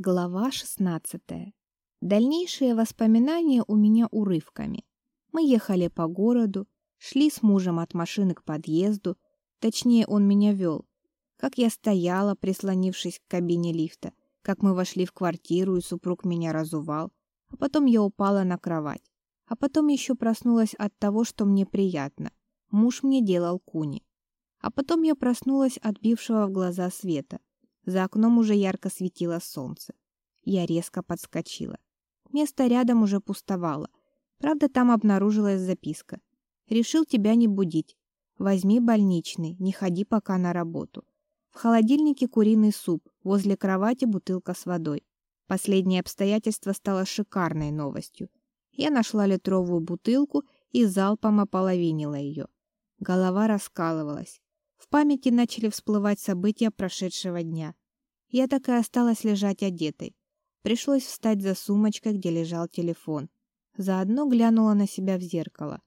Глава 16. Дальнейшие воспоминания у меня урывками. Мы ехали по городу, шли с мужем от машины к подъезду, точнее, он меня вел. Как я стояла, прислонившись к кабине лифта, как мы вошли в квартиру, и супруг меня разувал, а потом я упала на кровать. А потом еще проснулась от того, что мне приятно. Муж мне делал куни. А потом я проснулась от бившего в глаза света. За окном уже ярко светило солнце. Я резко подскочила. Место рядом уже пустовало. Правда, там обнаружилась записка. «Решил тебя не будить. Возьми больничный, не ходи пока на работу. В холодильнике куриный суп, возле кровати бутылка с водой. Последнее обстоятельство стало шикарной новостью. Я нашла литровую бутылку и залпом ополовинила ее. Голова раскалывалась. В памяти начали всплывать события прошедшего дня. Я так и осталась лежать одетой. Пришлось встать за сумочкой, где лежал телефон. Заодно глянула на себя в зеркало.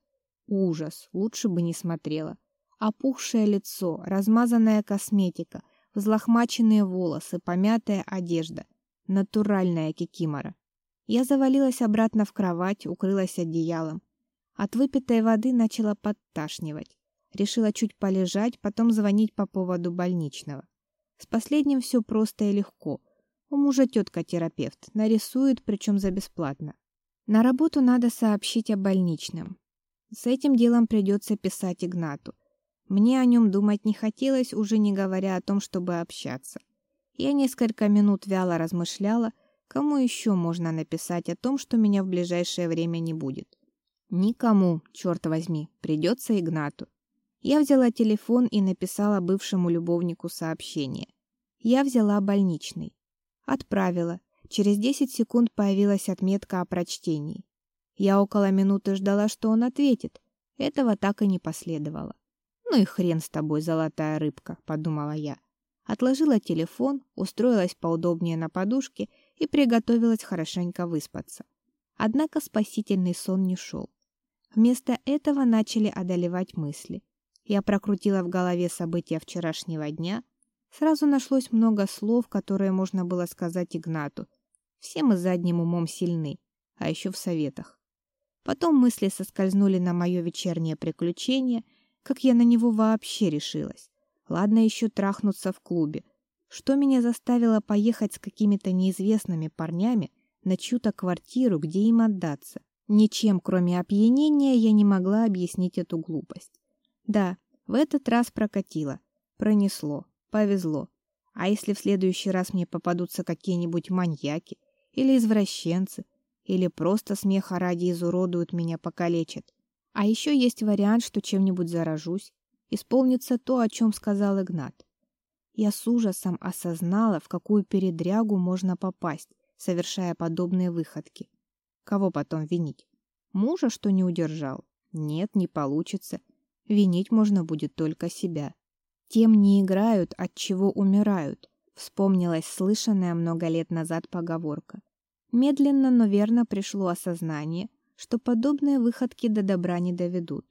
Ужас, лучше бы не смотрела. Опухшее лицо, размазанная косметика, взлохмаченные волосы, помятая одежда. Натуральная кикимора. Я завалилась обратно в кровать, укрылась одеялом. От выпитой воды начала подташнивать. Решила чуть полежать, потом звонить по поводу больничного. С последним все просто и легко. У мужа тетка терапевт, нарисует, причем за бесплатно. На работу надо сообщить о больничном. С этим делом придется писать Игнату. Мне о нем думать не хотелось, уже не говоря о том, чтобы общаться. Я несколько минут вяло размышляла, кому еще можно написать о том, что меня в ближайшее время не будет. Никому, черт возьми, придется Игнату. Я взяла телефон и написала бывшему любовнику сообщение. Я взяла больничный. Отправила. Через 10 секунд появилась отметка о прочтении. Я около минуты ждала, что он ответит. Этого так и не последовало. «Ну и хрен с тобой, золотая рыбка», — подумала я. Отложила телефон, устроилась поудобнее на подушке и приготовилась хорошенько выспаться. Однако спасительный сон не шел. Вместо этого начали одолевать мысли. Я прокрутила в голове события вчерашнего дня. Сразу нашлось много слов, которые можно было сказать Игнату. Все мы задним умом сильны, а еще в советах. Потом мысли соскользнули на мое вечернее приключение, как я на него вообще решилась. Ладно еще трахнуться в клубе. Что меня заставило поехать с какими-то неизвестными парнями на чью-то квартиру, где им отдаться? Ничем, кроме опьянения, я не могла объяснить эту глупость. Да, в этот раз прокатило, пронесло, повезло. А если в следующий раз мне попадутся какие-нибудь маньяки или извращенцы, или просто смеха ради изуродуют меня, покалечат? А еще есть вариант, что чем-нибудь заражусь, исполнится то, о чем сказал Игнат. Я с ужасом осознала, в какую передрягу можно попасть, совершая подобные выходки. Кого потом винить? Мужа, что не удержал? Нет, не получится. Винить можно будет только себя. Тем не играют, от чего умирают, вспомнилась слышанная много лет назад поговорка. Медленно, но верно пришло осознание, что подобные выходки до добра не доведут.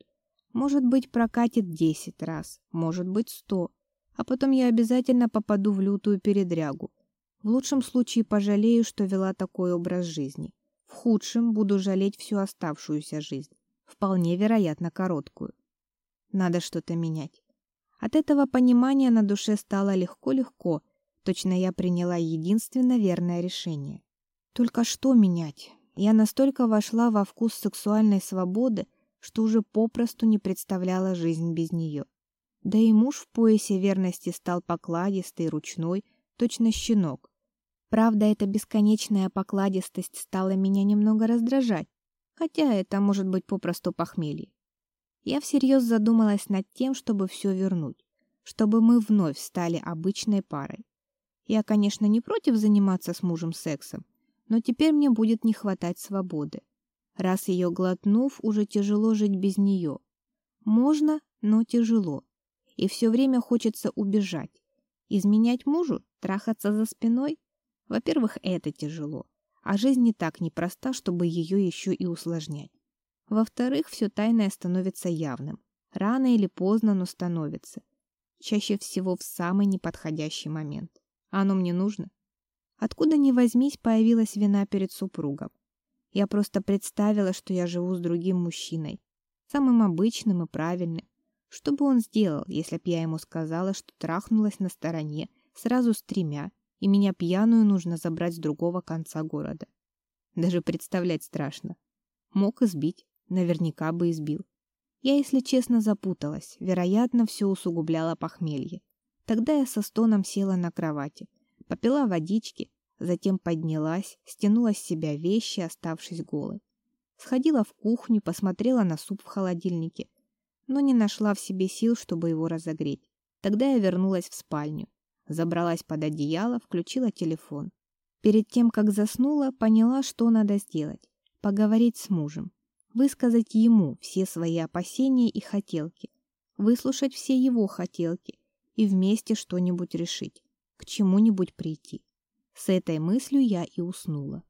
Может быть, прокатит десять раз, может быть, сто, а потом я обязательно попаду в лютую передрягу. В лучшем случае пожалею, что вела такой образ жизни. В худшем буду жалеть всю оставшуюся жизнь, вполне вероятно, короткую. Надо что-то менять. От этого понимания на душе стало легко-легко. Точно я приняла единственно верное решение. Только что менять? Я настолько вошла во вкус сексуальной свободы, что уже попросту не представляла жизнь без нее. Да и муж в поясе верности стал покладистый, ручной, точно щенок. Правда, эта бесконечная покладистость стала меня немного раздражать, хотя это может быть попросту похмелье. Я всерьез задумалась над тем, чтобы все вернуть, чтобы мы вновь стали обычной парой. Я, конечно, не против заниматься с мужем сексом, но теперь мне будет не хватать свободы. Раз ее глотнув, уже тяжело жить без нее. Можно, но тяжело. И все время хочется убежать. Изменять мужу? Трахаться за спиной? Во-первых, это тяжело. А жизнь не так непроста, чтобы ее еще и усложнять. Во-вторых, все тайное становится явным. Рано или поздно, но становится. Чаще всего в самый неподходящий момент. А оно мне нужно? Откуда ни возьмись, появилась вина перед супругом. Я просто представила, что я живу с другим мужчиной, самым обычным и правильным. Что бы он сделал, если б я ему сказала, что трахнулась на стороне, сразу с тремя, и меня пьяную нужно забрать с другого конца города? Даже представлять страшно. Мог избить, наверняка бы избил. Я, если честно, запуталась. Вероятно, все усугубляло похмелье. Тогда я со стоном села на кровати, попила водички, затем поднялась, стянула с себя вещи, оставшись голой. Сходила в кухню, посмотрела на суп в холодильнике, но не нашла в себе сил, чтобы его разогреть. Тогда я вернулась в спальню, забралась под одеяло, включила телефон. Перед тем, как заснула, поняла, что надо сделать. Поговорить с мужем высказать ему все свои опасения и хотелки, выслушать все его хотелки и вместе что-нибудь решить, к чему-нибудь прийти. С этой мыслью я и уснула.